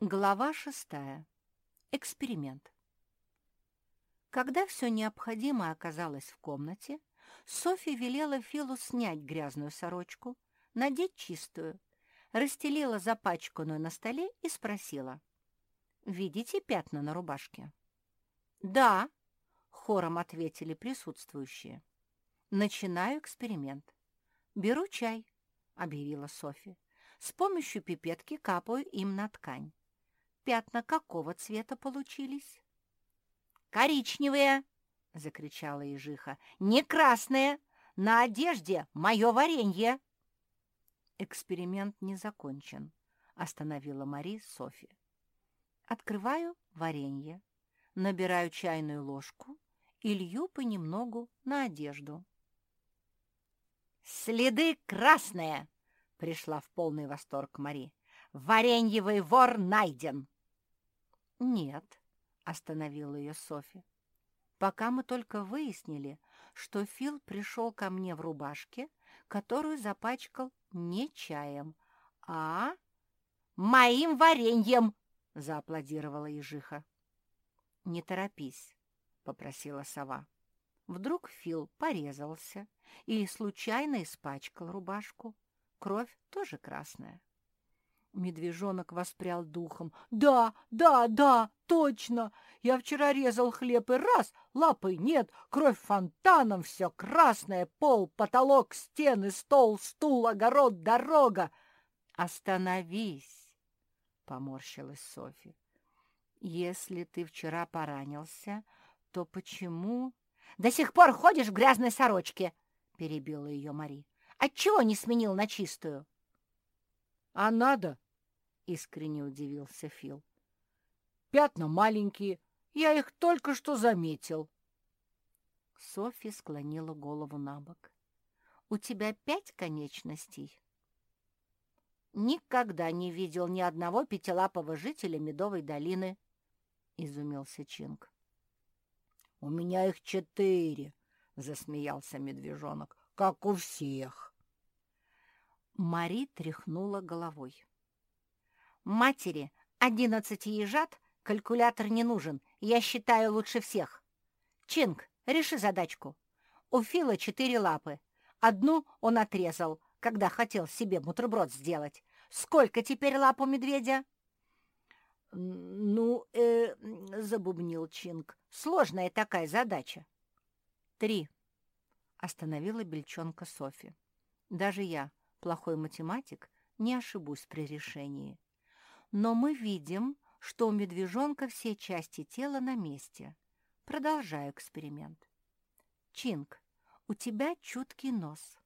Глава шестая. Эксперимент. Когда все необходимое оказалось в комнате, Софья велела Филу снять грязную сорочку, надеть чистую, расстелила запачканную на столе и спросила. «Видите пятна на рубашке?» «Да», — хором ответили присутствующие. «Начинаю эксперимент. Беру чай», — объявила Софья. «С помощью пипетки капаю им на ткань. Пятна какого цвета получились?» «Коричневые!» — закричала ежиха. «Не красные! На одежде мое варенье!» «Эксперимент не закончен», — остановила Мари Софи. «Открываю варенье, набираю чайную ложку и лью понемногу на одежду». «Следы красные!» — пришла в полный восторг Мари. «Вареньевый вор найден!» «Нет», — остановила ее Софи. «Пока мы только выяснили, что Фил пришел ко мне в рубашке, которую запачкал не чаем, а моим вареньем!» — зааплодировала ежиха. «Не торопись», — попросила сова. Вдруг Фил порезался или случайно испачкал рубашку. Кровь тоже красная. Медвежонок воспрял духом. «Да, да, да, точно! Я вчера резал хлеб, и раз, лапы нет, кровь фонтаном, все красное, пол, потолок, стены, стол, стул, огород, дорога!» «Остановись!» — поморщилась Софья. «Если ты вчера поранился, то почему...» «До сих пор ходишь в грязной сорочке!» — перебила ее Мари. «Отчего не сменил на чистую?» «А надо!» — искренне удивился Фил. «Пятна маленькие, я их только что заметил». Софья склонила голову на бок. «У тебя пять конечностей?» «Никогда не видел ни одного пятилапого жителя Медовой долины», — изумился Чинг. «У меня их четыре», — засмеялся медвежонок, — «как у всех». Мари тряхнула головой. Матери одиннадцати ежат калькулятор не нужен, я считаю лучше всех. Чинг, реши задачку. У Фила четыре лапы. Одну он отрезал, когда хотел себе бутерброд сделать. Сколько теперь лап у медведя? «Ну, э, — забубнил Чинг, — сложная такая задача». «Три», — остановила бельчонка Софи. «Даже я, плохой математик, не ошибусь при решении. Но мы видим, что у медвежонка все части тела на месте. Продолжаю эксперимент. Чинг, у тебя чуткий нос.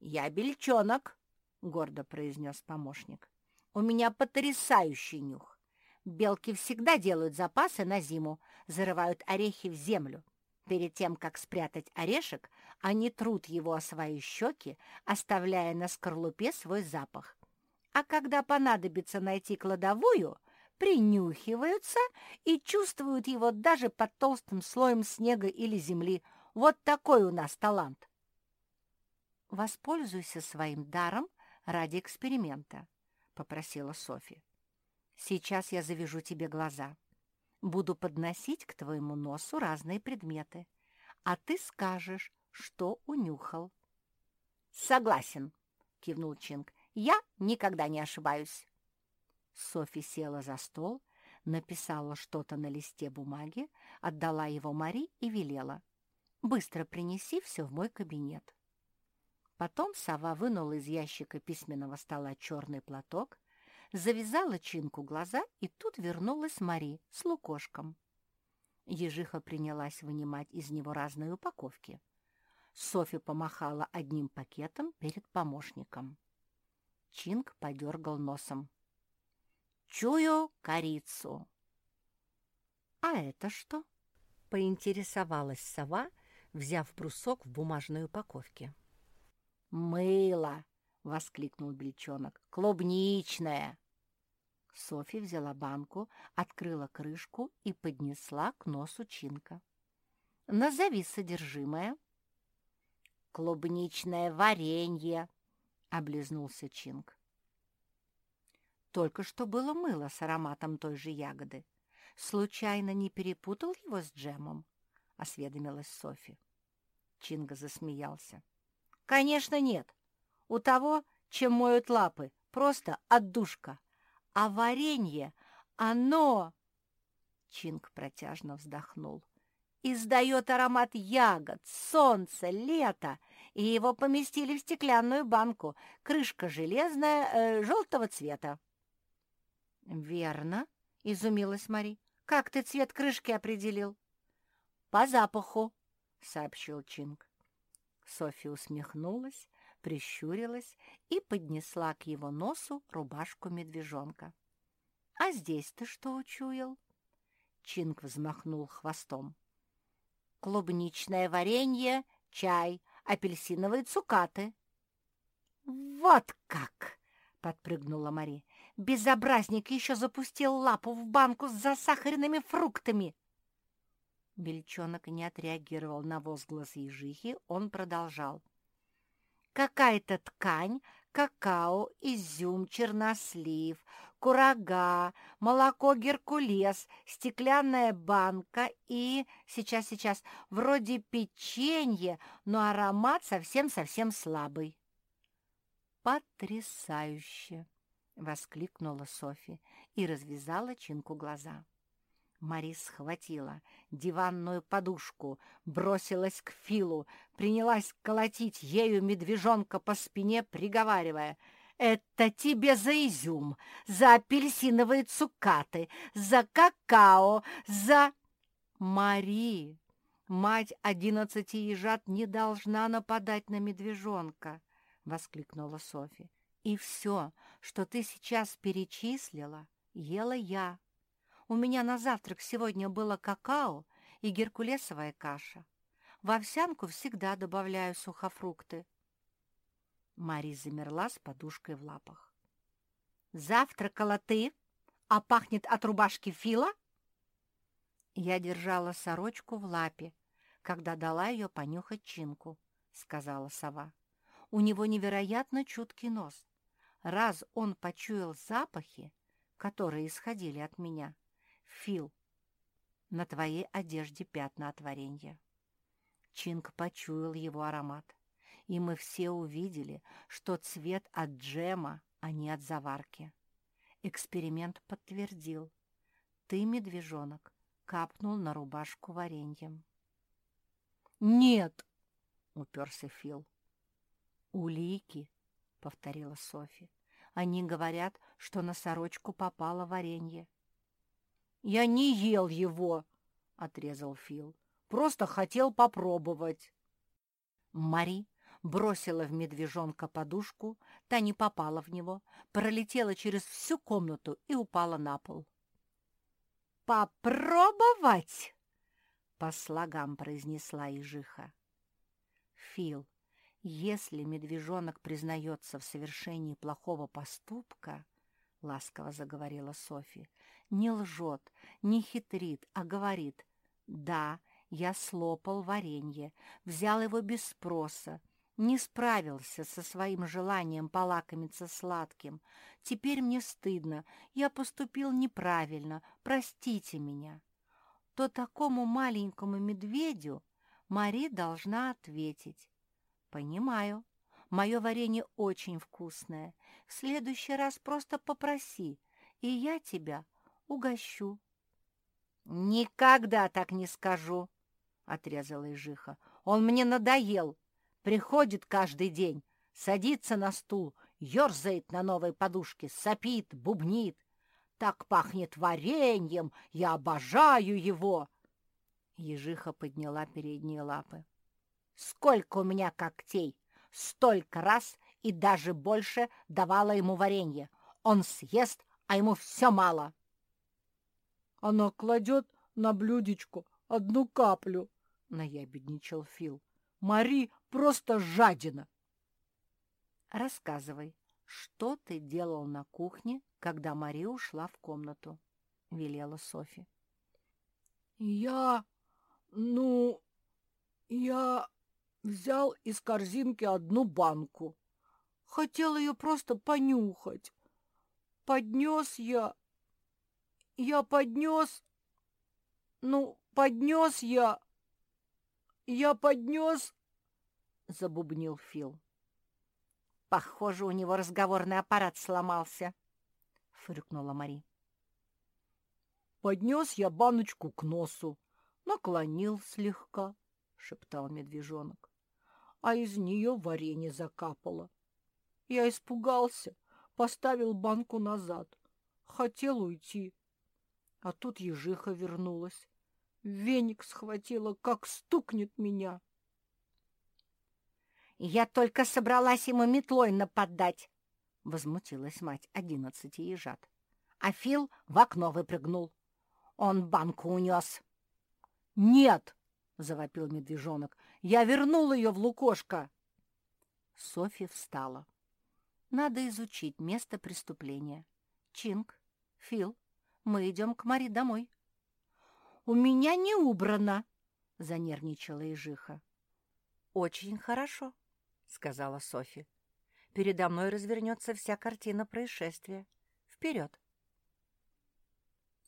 «Я бельчонок», — гордо произнес помощник. «У меня потрясающий нюх. Белки всегда делают запасы на зиму, зарывают орехи в землю. Перед тем, как спрятать орешек, они трут его о свои щеки, оставляя на скорлупе свой запах а когда понадобится найти кладовую, принюхиваются и чувствуют его даже под толстым слоем снега или земли. Вот такой у нас талант. «Воспользуйся своим даром ради эксперимента», — попросила Софи. «Сейчас я завяжу тебе глаза. Буду подносить к твоему носу разные предметы, а ты скажешь, что унюхал». «Согласен», — кивнул Чинг. Я никогда не ошибаюсь. Софи села за стол, написала что-то на листе бумаги, отдала его Мари и велела. «Быстро принеси все в мой кабинет». Потом сова вынула из ящика письменного стола черный платок, завязала Чинку глаза, и тут вернулась Мари с лукошком. Ежиха принялась вынимать из него разные упаковки. Софи помахала одним пакетом перед помощником. Чинг подергал носом. «Чую корицу». «А это что?» — поинтересовалась сова, взяв брусок в бумажной упаковке. «Мыло!» — воскликнул Бельчонок. «Клубничное!» Софья взяла банку, открыла крышку и поднесла к носу Чинка. «Назови содержимое». «Клубничное варенье», — облизнулся Чинг. Только что было мыло с ароматом той же ягоды. Случайно не перепутал его с джемом? — осведомилась Софи. Чинга засмеялся. «Конечно нет. У того, чем моют лапы, просто отдушка. А варенье, оно...» Чинг протяжно вздохнул. «Издает аромат ягод, солнца, лета, и его поместили в стеклянную банку. Крышка железная, э, желтого цвета». «Верно», — изумилась Мари. «Как ты цвет крышки определил?» «По запаху», — сообщил Чинг. Софья усмехнулась, прищурилась и поднесла к его носу рубашку медвежонка. «А здесь ты что учуял?» Чинг взмахнул хвостом. «Клубничное варенье, чай, апельсиновые цукаты». «Вот как!» — подпрыгнула Мари. «Безобразник еще запустил лапу в банку с засахаренными фруктами!» Бельчонок не отреагировал на возглас ежихи, он продолжал. «Какая-то ткань, какао, изюм, чернослив, курага, молоко геркулес, стеклянная банка и... Сейчас, сейчас, вроде печенье, но аромат совсем-совсем слабый». «Потрясающе!» — воскликнула Софи и развязала Чинку глаза. Марис схватила диванную подушку, бросилась к Филу, принялась колотить ею медвежонка по спине, приговаривая «Это тебе за изюм, за апельсиновые цукаты, за какао, за...» «Мари, мать одиннадцати ежат не должна нападать на медвежонка!» — воскликнула Софи. «И все, что ты сейчас перечислила, ела я». У меня на завтрак сегодня было какао и геркулесовая каша. В овсянку всегда добавляю сухофрукты. Мари замерла с подушкой в лапах. «Завтракала ты, а пахнет от рубашки Фила?» Я держала сорочку в лапе, когда дала ее понюхать Чинку, — сказала сова. У него невероятно чуткий нос. Раз он почуял запахи, которые исходили от меня, Фил, на твоей одежде пятна от варенья. Чинг почуял его аромат, и мы все увидели, что цвет от джема, а не от заварки. Эксперимент подтвердил. Ты, медвежонок, капнул на рубашку вареньем. «Нет!» — уперся Фил. «Улики!» — повторила Софи. «Они говорят, что на сорочку попало варенье. «Я не ел его», — отрезал Фил. «Просто хотел попробовать». Мари бросила в медвежонка подушку, та не попала в него, пролетела через всю комнату и упала на пол. «Попробовать!» — по слогам произнесла ежиха. «Фил, если медвежонок признается в совершении плохого поступка, — ласково заговорила Софи, не лжет, не хитрит, а говорит «Да, я слопал варенье, взял его без спроса, не справился со своим желанием полакомиться сладким. Теперь мне стыдно, я поступил неправильно, простите меня». То такому маленькому медведю Мари должна ответить. «Понимаю, мое варенье очень вкусное. В следующий раз просто попроси, и я тебя угощу». «Никогда так не скажу», — отрезала Ижиха. «Он мне надоел. Приходит каждый день, садится на стул, ерзает на новой подушке, сопит, бубнит. Так пахнет вареньем, я обожаю его!» Ежиха подняла передние лапы. «Сколько у меня когтей! Столько раз и даже больше давала ему варенье. Он съест, а ему все мало!» Она кладет на блюдечко одну каплю, — наябедничал Фил. Мари просто жадина. Рассказывай, что ты делал на кухне, когда Мари ушла в комнату? — велела Софи. Я... ну... я взял из корзинки одну банку. Хотел ее просто понюхать. поднес я... Я поднес... Ну, поднес я... Я поднес... Забубнил Фил. Похоже, у него разговорный аппарат сломался, фыркнула Мари. Поднес я баночку к носу, наклонил слегка, шептал медвежонок, а из нее варенье закапало. Я испугался, поставил банку назад, хотел уйти. А тут ежиха вернулась. Веник схватила, как стукнет меня. «Я только собралась ему метлой нападать!» — возмутилась мать одиннадцати ежат. А Фил в окно выпрыгнул. Он банку унес. «Нет!» — завопил медвежонок. «Я вернул ее в лукошко!» Софья встала. «Надо изучить место преступления. Чинг, Фил, мы идем к Мари домой». «У меня не убрано!» — занервничала ежиха. «Очень хорошо», — сказала Софи. «Передо мной развернется вся картина происшествия. Вперед!»